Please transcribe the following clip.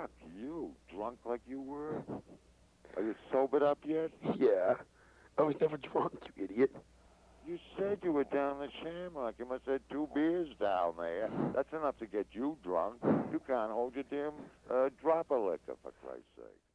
fuck you, drunk like you were? Are you sobered up yet? Yeah. I was never drunk, you idiot. You said you were down the shamrock. You must have had two beers down there. That's enough to get you drunk. You can't hold your damn uh, drop of liquor, for Christ's sake.